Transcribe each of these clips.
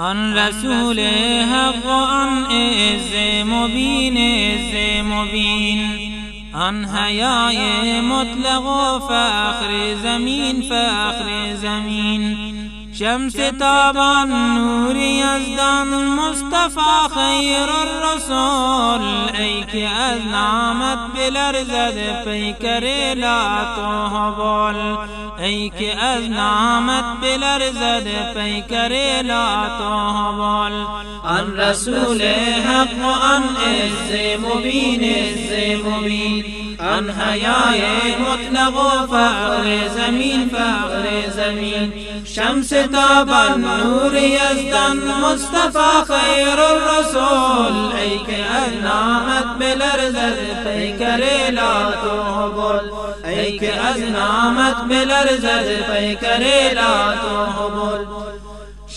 آن رسول حق و آن عز مبین عز مبین. آن حیای مطلق و فخر زمین فخر زمین. شمس تابان نور یزدان مصطفی خیر الرسول. ای که از نامت بلرزد پیکر لا تهبل ای که از نامت بلرزد پیکر لا تهبل آن رسول حق و آن عز مبین عز مبین. آن حیای مطلق و فقر زمین فقر زمین شمس تابان نور یزدان مصطفی خیر الرسول. ای که از نامت بلرزد پیکر لا تهبل. ای که از نامت بلرزد پیکر لا تهبل.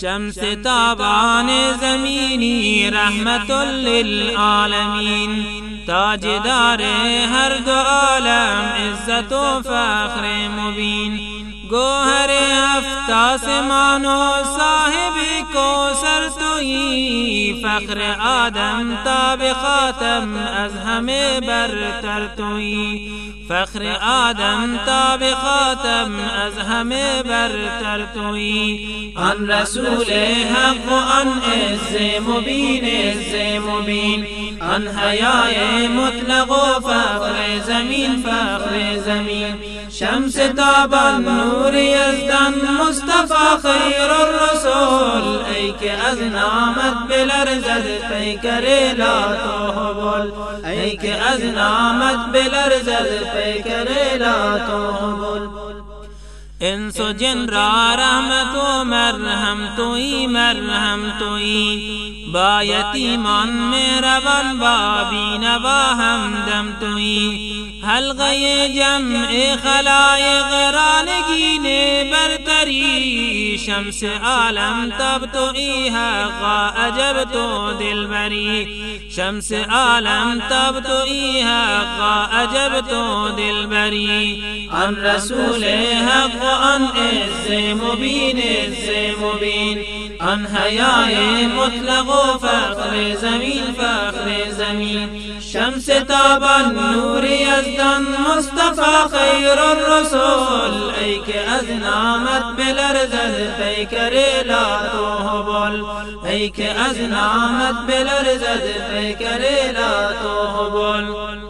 شمس تابان زمینی رحمت للعالمین تاجدار هر دو عالم عزت و فخر مبین. گوهر هفت آسمان و صاحب کوسر تویی فخر آدم تا به خاتم از همه برتر تویی فخر آدم تا به خاتم از همه برتر تویی آن رسول حق و آن عز مبین عز مبین. آن حیای مطلق و فخر زمین فخر زمین. شمس تابان نور یزدان مصطفی خیر الرسول. ای که از نامت بلرزد پیکر لا تهبل ای که از نامت بلرزد پیکر لا تهبل انس و جن را رحمت و مرهم توی مرهم توی. با یتیمان مهربان با بینوا همدم توی. حلقه جمع خلایق رانگین برتری شمس عالم تب توی حقا عجب تو دلبری. شمس عالم تب توی حقا عجب تو دلبری. آن رسول حق آن عز مبین عز مبین. آن حیای مطلق و فخر زمین فخر زمین. شمس تابان نور یزدان مصطفی خیر الرسول. ای که از نامت بلرزد پیکر لا تهبل ای که از نامت بلرزد لا تهبل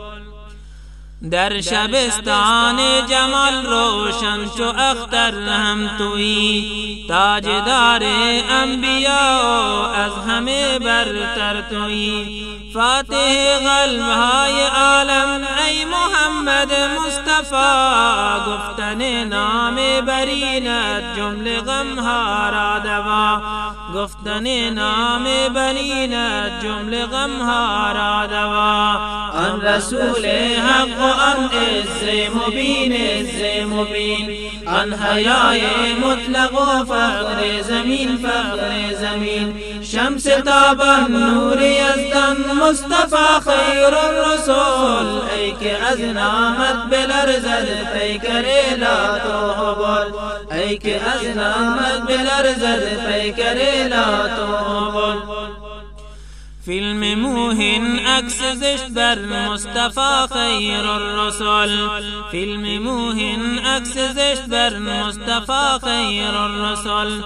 در شبستان جمال روشن چو اختر هم تویی. تاجدار انبیا از همه برتر تویی فاتح قلب های عالم ای محمد مصطفی گفتن نام برینت جمله غم ها را دوا. گفتن نام برینت جمله غم ها را دوا. آن رسول حق آن عز مبین عز مبین. آن حیای مطلق و فقر زمین فقر زمین. شمس تابان نور یزدان مصطفی خیر الرسول. ای که از نامت بلرزد لا تهبل. ای که از نامت لا تهبل. فیلم موهن عکس زشت بر مصطفی الرسول. فیلم موهن عکس زشت بر مصطفی خیر الرسول.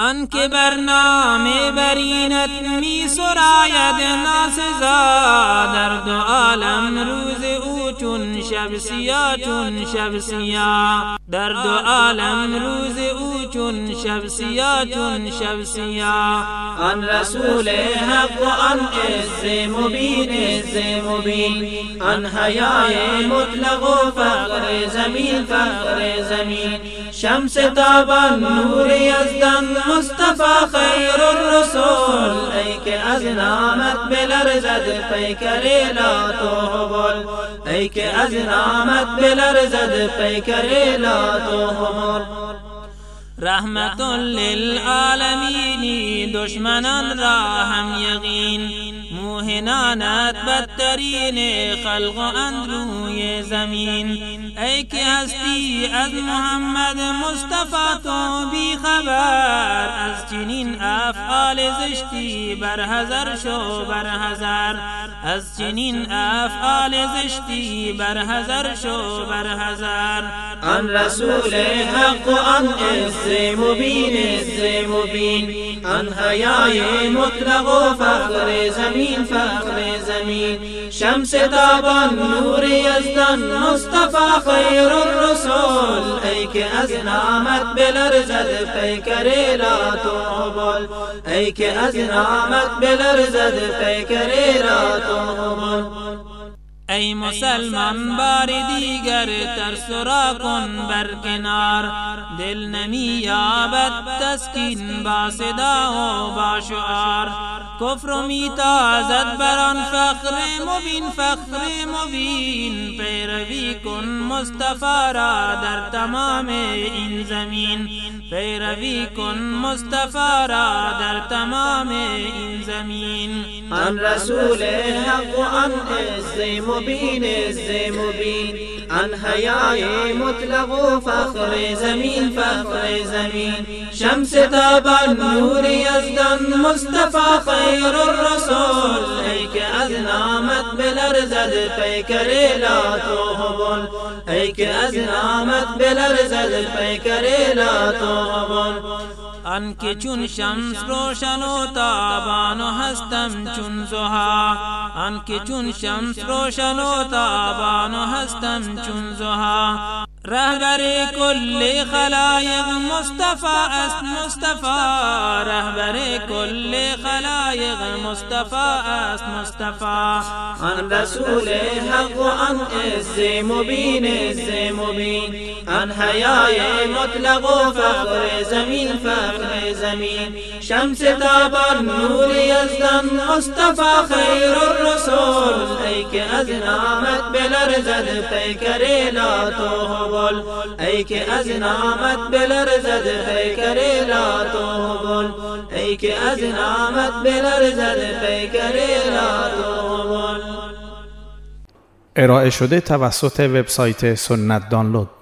آنکه بر نام برینت می سراید ناسزا در دو عالم روز او چون شب سیاه چون شب سیاه. در دو عالم روز او چون شب سیاه چون شب سیاه. آن رسول حق و آن عز مبین عز مبین. آن حیای مطلق و فقر زمین فقر زمین. شمس تابان نور یزدان. مصطفی خیر الرسول. ای که از نامت بلرزد پیکر لا تهبل ای که از نامت بلرزد پیکر لا تهبل رحمت للعالمین دشمنان را هم موهنانت بدترین خلق اندروی زمین. ای که هستی از محمد مصطفی تو بی خبر از چنین افعال زشتی برهزر شو برهزر از چنین افعال زشتی برهزر شو برهزر آن رسول حق و آن عز مبین عز مبین. آن حیای مطلق و فخر زمین فخر زمین. شمس تابان نور یزدان مصطفی خیر الرسول. ای که از نامت بلرزد پیکر لا توبل ای که از نامت بلرزد پیکر لا توبل ای مسلمان بار دیگر ترس را کن بر کنار. دل نمی یابد تسکین با صدا و با شعار. کفر می تازد بران فخر مبین فخر مبین. پیروی کن مصطفی را در تمام این زمین. پیروی کن مصطفی را در تمام این زمین. آن رسول حق و آن عز مبین عز مبین. آن حیای مطلق و فخر زمین فخر زمین. شمس تابان نور یزدان مصطفی خیر. الرسول ای که از نامت بلرزد پیکر لا توبل ای که از نامت بلرزد پیکر لا توبل آن که چون شمس روشن و تابان و هستم چون زها. آن که چون شمس روشن و تابان و هستم چون زها. رهبر كل خلايق مصطفى است مصطفى رهبر كل خلايق مصطفى است مصطفى آن رسول حق وان عز مبين عز مبين آن حياء مطلق فخر زمين فخر زمین شمس تابان نور یزدان مصطفى خیر الرسول ای که از نامت بلرزد پیکر لا تو بل ای که از نامت بلرزد پیکر لا تو ای که از نامت بلرزد پیکر لا تو ارائه شده توسط وبسایت سنت دانلود.